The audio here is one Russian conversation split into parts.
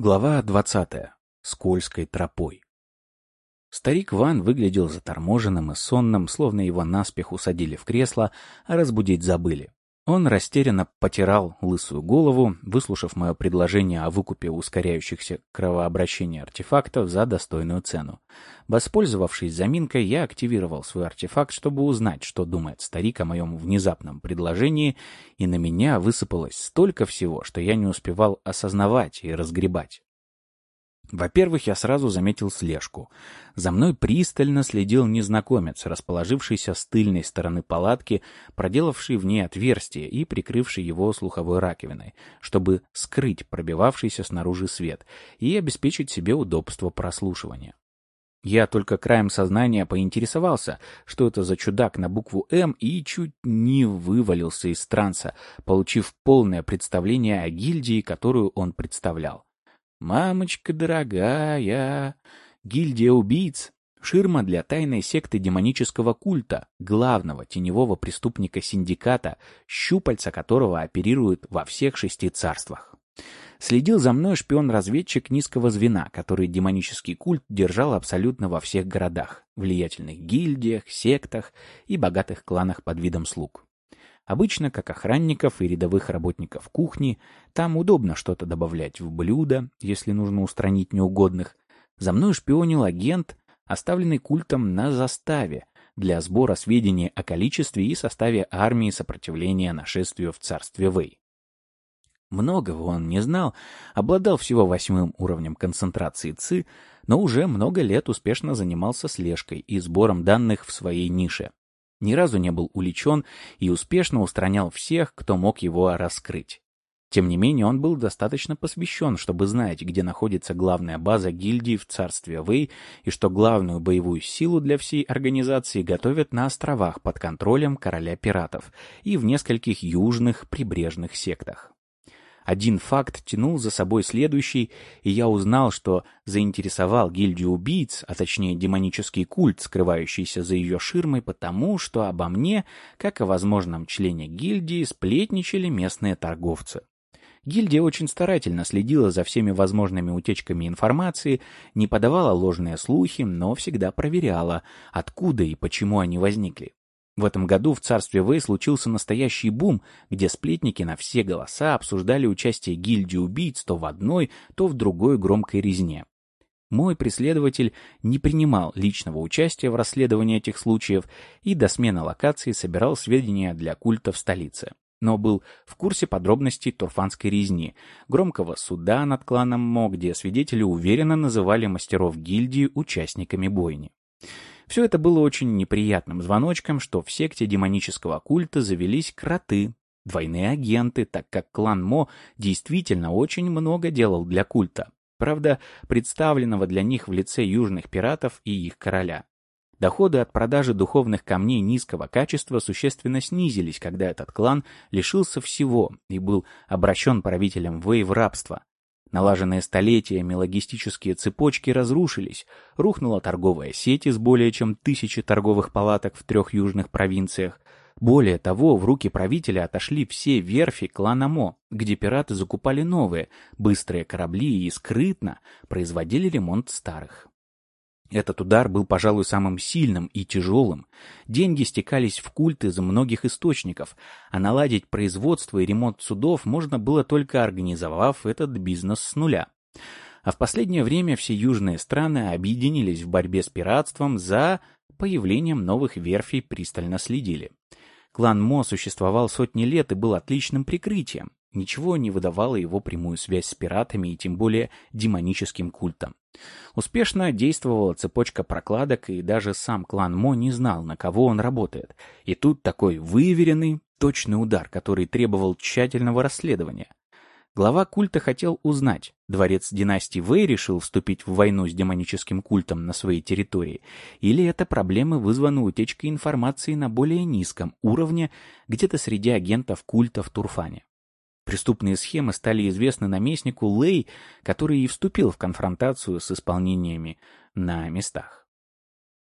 Глава двадцатая. Скользкой тропой. Старик Ван выглядел заторможенным и сонным, словно его наспех усадили в кресло, а разбудить забыли. Он растерянно потирал лысую голову, выслушав мое предложение о выкупе ускоряющихся кровообращения артефактов за достойную цену. Воспользовавшись заминкой, я активировал свой артефакт, чтобы узнать, что думает старик о моем внезапном предложении, и на меня высыпалось столько всего, что я не успевал осознавать и разгребать. Во-первых, я сразу заметил слежку. За мной пристально следил незнакомец, расположившийся с тыльной стороны палатки, проделавший в ней отверстие и прикрывший его слуховой раковиной, чтобы скрыть пробивавшийся снаружи свет и обеспечить себе удобство прослушивания. Я только краем сознания поинтересовался, что это за чудак на букву «М» и чуть не вывалился из транса, получив полное представление о гильдии, которую он представлял. «Мамочка дорогая, гильдия убийц, ширма для тайной секты демонического культа, главного теневого преступника синдиката, щупальца которого оперируют во всех шести царствах. Следил за мной шпион-разведчик низкого звена, который демонический культ держал абсолютно во всех городах, влиятельных гильдиях, сектах и богатых кланах под видом слуг. Обычно, как охранников и рядовых работников кухни, там удобно что-то добавлять в блюдо, если нужно устранить неугодных. За мной шпионил агент, оставленный культом на заставе, для сбора сведений о количестве и составе армии сопротивления нашествию в царстве Вэй. Многого он не знал, обладал всего восьмым уровнем концентрации ЦИ, но уже много лет успешно занимался слежкой и сбором данных в своей нише ни разу не был уличен и успешно устранял всех, кто мог его раскрыть. Тем не менее, он был достаточно посвящен, чтобы знать, где находится главная база гильдии в царстве Вэй и что главную боевую силу для всей организации готовят на островах под контролем короля пиратов и в нескольких южных прибрежных сектах. Один факт тянул за собой следующий, и я узнал, что заинтересовал гильдию убийц, а точнее демонический культ, скрывающийся за ее ширмой, потому что обо мне, как о возможном члене гильдии, сплетничали местные торговцы. Гильдия очень старательно следила за всеми возможными утечками информации, не подавала ложные слухи, но всегда проверяла, откуда и почему они возникли. В этом году в царстве Вэй случился настоящий бум, где сплетники на все голоса обсуждали участие гильдии убийц то в одной, то в другой громкой резне. Мой преследователь не принимал личного участия в расследовании этих случаев и до смены локации собирал сведения для культа в столице. Но был в курсе подробностей Турфанской резни, громкого суда над кланом Мо, где свидетели уверенно называли мастеров гильдии участниками бойни. Все это было очень неприятным звоночком, что в секте демонического культа завелись кроты, двойные агенты, так как клан Мо действительно очень много делал для культа. Правда, представленного для них в лице южных пиратов и их короля. Доходы от продажи духовных камней низкого качества существенно снизились, когда этот клан лишился всего и был обращен правителем Вэй в рабство. Налаженные столетиями логистические цепочки разрушились, рухнула торговая сеть из более чем тысячи торговых палаток в трех южных провинциях. Более того, в руки правителя отошли все верфи клана Мо, где пираты закупали новые, быстрые корабли и скрытно производили ремонт старых. Этот удар был, пожалуй, самым сильным и тяжелым. Деньги стекались в культ из многих источников, а наладить производство и ремонт судов можно было только организовав этот бизнес с нуля. А в последнее время все южные страны объединились в борьбе с пиратством за появлением новых верфей пристально следили. Клан Мо существовал сотни лет и был отличным прикрытием. Ничего не выдавало его прямую связь с пиратами и тем более демоническим культом. Успешно действовала цепочка прокладок, и даже сам клан Мо не знал, на кого он работает. И тут такой выверенный, точный удар, который требовал тщательного расследования. Глава культа хотел узнать, дворец династии Вэй решил вступить в войну с демоническим культом на своей территории, или это проблемы вызваны утечкой информации на более низком уровне, где-то среди агентов культа в Турфане. Преступные схемы стали известны наместнику Лэй, который и вступил в конфронтацию с исполнениями на местах.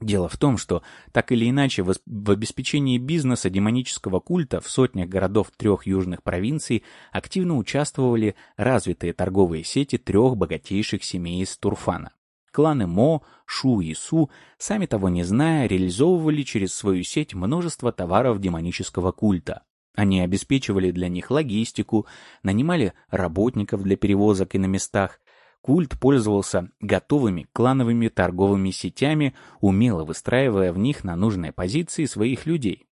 Дело в том, что так или иначе в обеспечении бизнеса демонического культа в сотнях городов трех южных провинций активно участвовали развитые торговые сети трех богатейших семей из Турфана. Кланы Мо, Шу и Су, сами того не зная, реализовывали через свою сеть множество товаров демонического культа. Они обеспечивали для них логистику, нанимали работников для перевозок и на местах, Культ пользовался готовыми клановыми торговыми сетями, умело выстраивая в них на нужные позиции своих людей.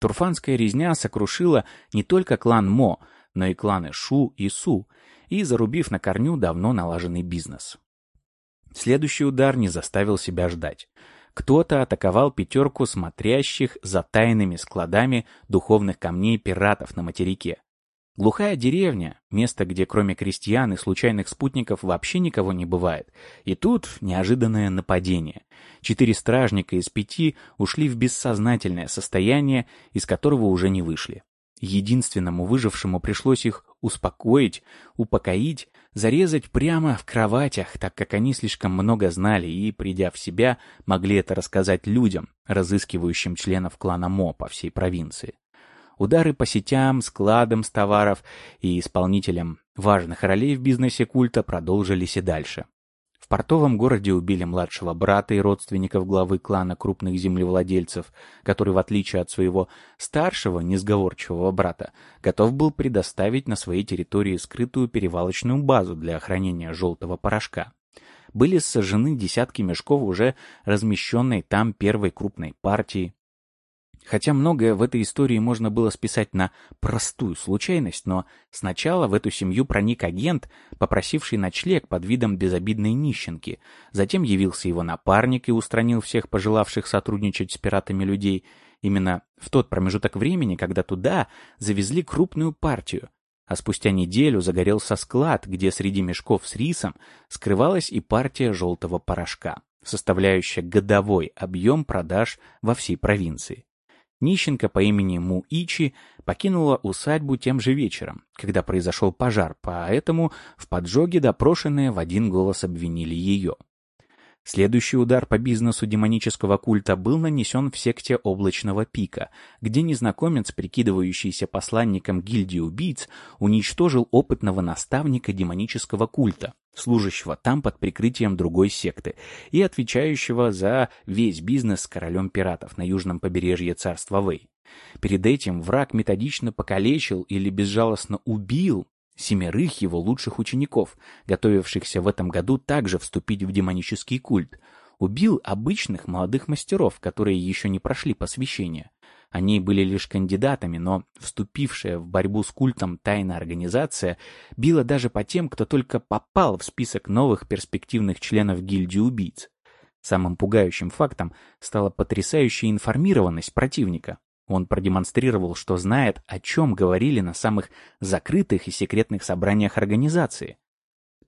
Турфанская резня сокрушила не только клан Мо, но и кланы Шу и Су, и зарубив на корню давно налаженный бизнес. Следующий удар не заставил себя ждать. Кто-то атаковал пятерку смотрящих за тайными складами духовных камней пиратов на материке. Глухая деревня, место, где кроме крестьян и случайных спутников вообще никого не бывает. И тут неожиданное нападение. Четыре стражника из пяти ушли в бессознательное состояние, из которого уже не вышли. Единственному выжившему пришлось их успокоить, упокоить, зарезать прямо в кроватях, так как они слишком много знали и, придя в себя, могли это рассказать людям, разыскивающим членов клана Мо по всей провинции. Удары по сетям, складам с товаров и исполнителям важных ролей в бизнесе культа продолжились и дальше. Портовом городе убили младшего брата и родственников главы клана крупных землевладельцев, который, в отличие от своего старшего, несговорчивого брата, готов был предоставить на своей территории скрытую перевалочную базу для хранения желтого порошка. Были сожжены десятки мешков уже размещенной там первой крупной партии, Хотя многое в этой истории можно было списать на простую случайность, но сначала в эту семью проник агент, попросивший ночлег под видом безобидной нищенки. Затем явился его напарник и устранил всех пожелавших сотрудничать с пиратами людей. Именно в тот промежуток времени, когда туда завезли крупную партию. А спустя неделю загорелся склад, где среди мешков с рисом скрывалась и партия желтого порошка, составляющая годовой объем продаж во всей провинции. Нищенка по имени Муичи покинула усадьбу тем же вечером, когда произошел пожар, поэтому в поджоге допрошенные в один голос обвинили ее. Следующий удар по бизнесу демонического культа был нанесен в секте Облачного Пика, где незнакомец, прикидывающийся посланником гильдии убийц, уничтожил опытного наставника демонического культа, служащего там под прикрытием другой секты и отвечающего за весь бизнес с королем пиратов на южном побережье царства Вэй. Перед этим враг методично покалечил или безжалостно убил семерых его лучших учеников, готовившихся в этом году также вступить в демонический культ. Убил обычных молодых мастеров, которые еще не прошли посвящение. Они были лишь кандидатами, но вступившая в борьбу с культом тайная организация била даже по тем, кто только попал в список новых перспективных членов гильдии убийц. Самым пугающим фактом стала потрясающая информированность противника. Он продемонстрировал, что знает, о чем говорили на самых закрытых и секретных собраниях организации.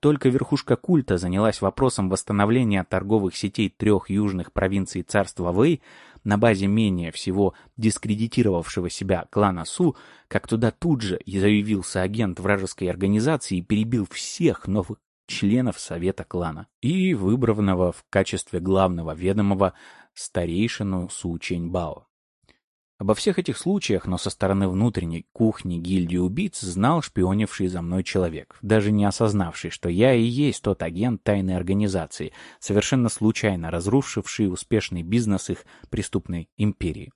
Только верхушка культа занялась вопросом восстановления торговых сетей трех южных провинций царства Вэй на базе менее всего дискредитировавшего себя клана Су, как туда тут же и заявился агент вражеской организации и перебил всех новых членов совета клана и выбранного в качестве главного ведомого старейшину Су Ченьбао. Обо всех этих случаях, но со стороны внутренней кухни гильдии убийц знал шпионивший за мной человек, даже не осознавший, что я и есть тот агент тайной организации, совершенно случайно разрушивший успешный бизнес их преступной империи.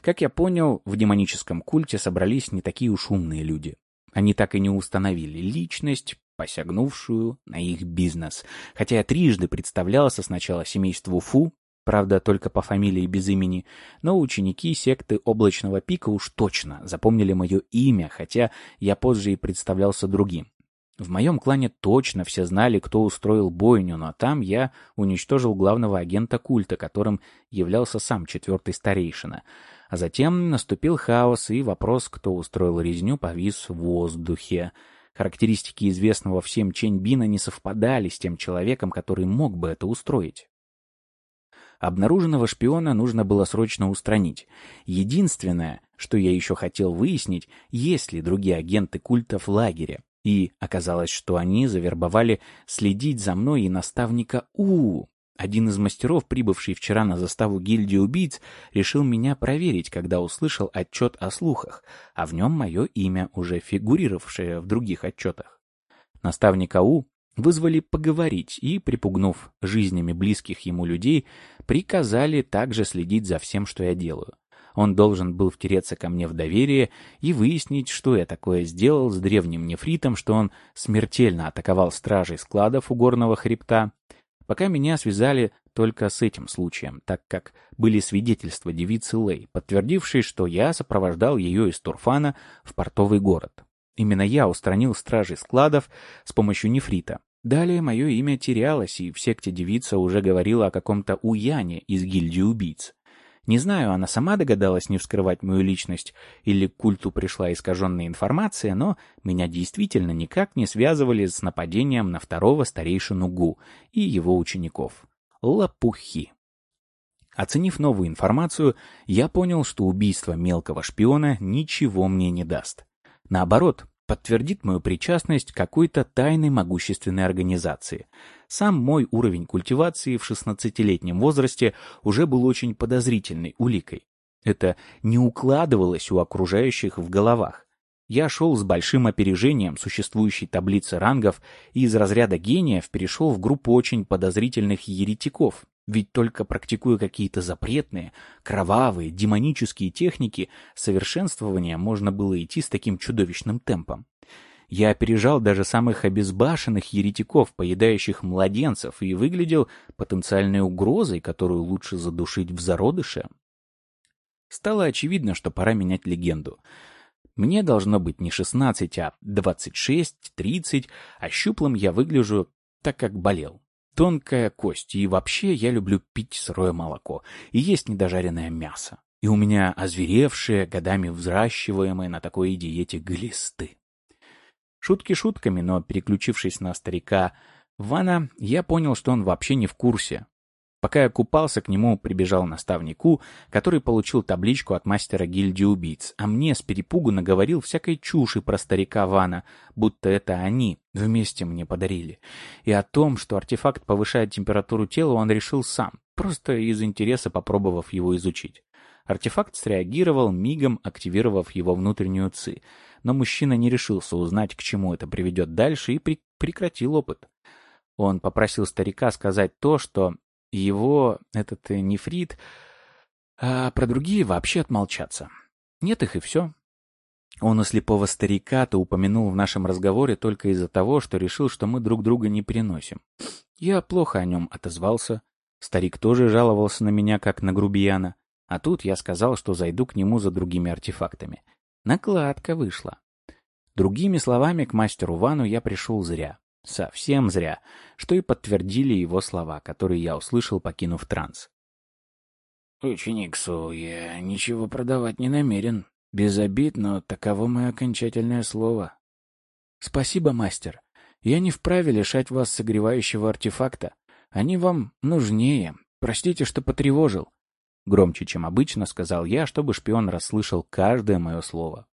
Как я понял, в демоническом культе собрались не такие уж умные люди. Они так и не установили личность, посягнувшую на их бизнес. Хотя я трижды представлялся сначала семейству Фу, Правда, только по фамилии без имени, но ученики секты Облачного Пика уж точно запомнили мое имя, хотя я позже и представлялся другим. В моем клане точно все знали, кто устроил бойню, но там я уничтожил главного агента культа, которым являлся сам четвертый старейшина. А затем наступил хаос, и вопрос, кто устроил резню, повис в воздухе. Характеристики известного всем Ченьбина не совпадали с тем человеком, который мог бы это устроить. Обнаруженного шпиона нужно было срочно устранить. Единственное, что я еще хотел выяснить, есть ли другие агенты культа в лагере. И оказалось, что они завербовали следить за мной и наставника У, Один из мастеров, прибывший вчера на заставу гильдии убийц, решил меня проверить, когда услышал отчет о слухах, а в нем мое имя, уже фигурировавшее в других отчетах. Наставник АУ вызвали поговорить и, припугнув жизнями близких ему людей, приказали также следить за всем, что я делаю. Он должен был втереться ко мне в доверие и выяснить, что я такое сделал с древним нефритом, что он смертельно атаковал стражей складов у горного хребта, Пока меня связали только с этим случаем, так как были свидетельства девицы Лей, подтвердившие, что я сопровождал ее из Турфана в портовый город. Именно я устранил стражей складов с помощью нефрита. Далее мое имя терялось, и в секте девица уже говорила о каком-то Уяне из гильдии убийц. Не знаю, она сама догадалась не вскрывать мою личность или к культу пришла искаженная информация, но меня действительно никак не связывали с нападением на второго старейшину Гу и его учеников. Лопухи. Оценив новую информацию, я понял, что убийство мелкого шпиона ничего мне не даст. Наоборот, подтвердит мою причастность к какой-то тайной могущественной организации. Сам мой уровень культивации в 16-летнем возрасте уже был очень подозрительной уликой. Это не укладывалось у окружающих в головах. Я шел с большим опережением существующей таблицы рангов и из разряда гениев перешел в группу очень подозрительных еретиков, ведь только практикуя какие-то запретные, кровавые, демонические техники, совершенствования можно было идти с таким чудовищным темпом. Я опережал даже самых обезбашенных еретиков, поедающих младенцев, и выглядел потенциальной угрозой, которую лучше задушить в зародыше. Стало очевидно, что пора менять легенду. Мне должно быть не 16, а 26, 30, а щуплым я выгляжу так, как болел тонкая кость, и вообще я люблю пить сырое молоко и есть недожаренное мясо. И у меня озверевшие, годами взращиваемые на такой диете глисты. Шутки шутками, но переключившись на старика Вана, я понял, что он вообще не в курсе, Пока я купался, к нему прибежал наставнику, который получил табличку от мастера гильдии убийц, а мне с перепугу наговорил всякой чуши про старика Вана, будто это они вместе мне подарили. И о том, что артефакт повышает температуру тела, он решил сам, просто из интереса попробовав его изучить. Артефакт среагировал, мигом активировав его внутреннюю ци, но мужчина не решился узнать, к чему это приведет дальше, и при прекратил опыт. Он попросил старика сказать то, что его, этот э, нефрит, а про другие вообще отмолчаться. Нет их и все. Он у слепого старика-то упомянул в нашем разговоре только из-за того, что решил, что мы друг друга не переносим. Я плохо о нем отозвался. Старик тоже жаловался на меня, как на грубияна. А тут я сказал, что зайду к нему за другими артефактами. Накладка вышла. Другими словами, к мастеру Вану я пришел зря. Совсем зря, что и подтвердили его слова, которые я услышал, покинув транс. «Ученик Су, я ничего продавать не намерен. Без обид, но таково мое окончательное слово». «Спасибо, мастер. Я не вправе лишать вас согревающего артефакта. Они вам нужнее. Простите, что потревожил». Громче, чем обычно, сказал я, чтобы шпион расслышал каждое мое слово.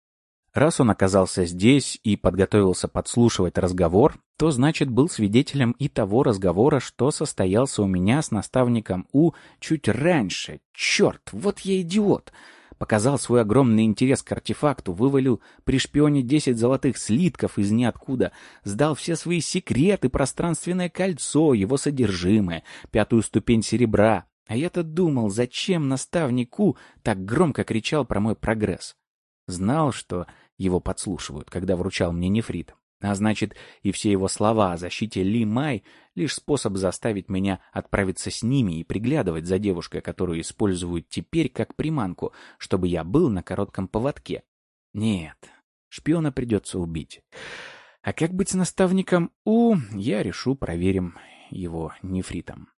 Раз он оказался здесь и подготовился подслушивать разговор, то значит был свидетелем и того разговора, что состоялся у меня с наставником У чуть раньше. Черт, вот я идиот! Показал свой огромный интерес к артефакту, вывалил при шпионе 10 золотых слитков из ниоткуда, сдал все свои секреты, пространственное кольцо, его содержимое, пятую ступень серебра. А я-то думал, зачем наставнику так громко кричал про мой прогресс. Знал, что его подслушивают, когда вручал мне нефрит. А значит, и все его слова о защите Ли Май — лишь способ заставить меня отправиться с ними и приглядывать за девушкой, которую используют теперь как приманку, чтобы я был на коротком поводке. Нет, шпиона придется убить. А как быть с наставником У, я решу, проверим его нефритом.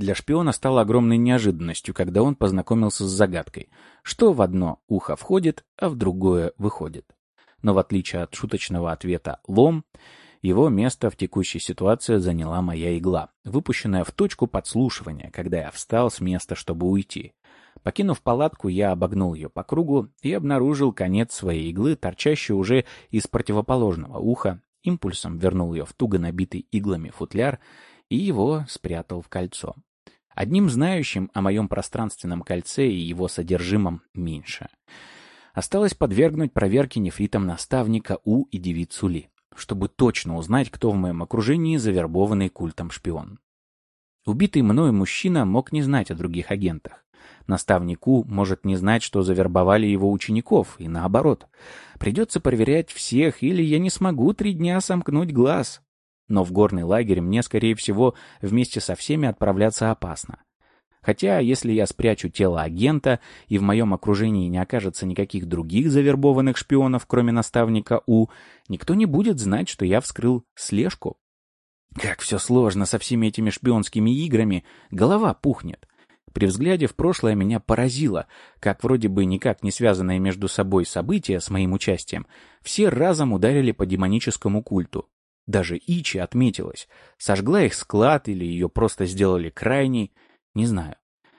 Для шпиона стало огромной неожиданностью, когда он познакомился с загадкой, что в одно ухо входит, а в другое выходит. Но в отличие от шуточного ответа «лом», его место в текущей ситуации заняла моя игла, выпущенная в точку подслушивания, когда я встал с места, чтобы уйти. Покинув палатку, я обогнул ее по кругу и обнаружил конец своей иглы, торчащей уже из противоположного уха, импульсом вернул ее в туго набитый иглами футляр и его спрятал в кольцо. Одним знающим о моем пространственном кольце и его содержимом меньше. Осталось подвергнуть проверке нефритом наставника У и девицу Ли, чтобы точно узнать, кто в моем окружении завербованный культом шпион. Убитый мною мужчина мог не знать о других агентах. Наставнику может не знать, что завербовали его учеников, и наоборот. Придется проверять всех, или я не смогу три дня сомкнуть глаз. Но в горный лагерь мне, скорее всего, вместе со всеми отправляться опасно. Хотя, если я спрячу тело агента, и в моем окружении не окажется никаких других завербованных шпионов, кроме наставника У, никто не будет знать, что я вскрыл слежку. Как все сложно со всеми этими шпионскими играми, голова пухнет. При взгляде в прошлое меня поразило, как вроде бы никак не связанные между собой события с моим участием, все разом ударили по демоническому культу. Даже Ичи отметилась. Сожгла их склад или ее просто сделали крайней, не знаю.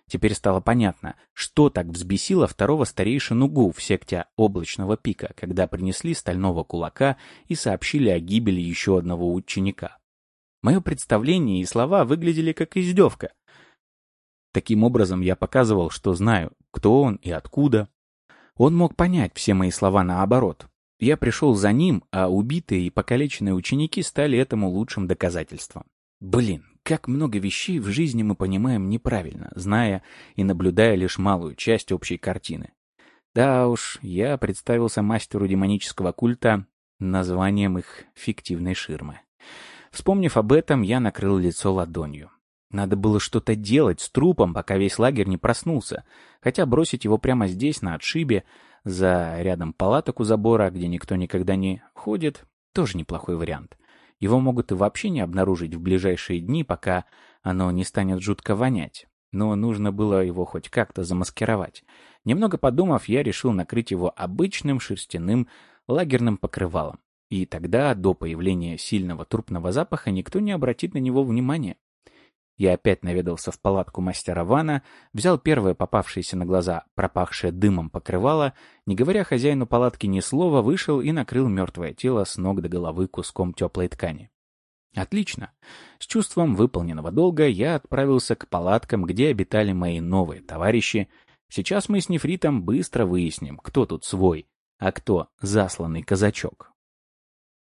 Теперь стало понятно, что так взбесило второго старейшину Гу в секте Облачного Пика, когда принесли стального кулака и сообщили о гибели еще одного ученика. Мое представление и слова выглядели как издевка. Таким образом, я показывал, что знаю, кто он и откуда. Он мог понять все мои слова наоборот. Я пришел за ним, а убитые и покалеченные ученики стали этому лучшим доказательством. Блин, как много вещей в жизни мы понимаем неправильно, зная и наблюдая лишь малую часть общей картины. Да уж, я представился мастеру демонического культа названием их фиктивной ширмы. Вспомнив об этом, я накрыл лицо ладонью. Надо было что-то делать с трупом, пока весь лагерь не проснулся, хотя бросить его прямо здесь, на отшибе, за рядом палаток у забора, где никто никогда не ходит, тоже неплохой вариант. Его могут и вообще не обнаружить в ближайшие дни, пока оно не станет жутко вонять. Но нужно было его хоть как-то замаскировать. Немного подумав, я решил накрыть его обычным шерстяным лагерным покрывалом. И тогда, до появления сильного трупного запаха, никто не обратит на него внимания. Я опять наведался в палатку мастера Вана, взял первое попавшееся на глаза, пропахшее дымом покрывало, не говоря хозяину палатки ни слова, вышел и накрыл мертвое тело с ног до головы куском теплой ткани. Отлично. С чувством выполненного долга я отправился к палаткам, где обитали мои новые товарищи. Сейчас мы с Нефритом быстро выясним, кто тут свой, а кто засланный казачок.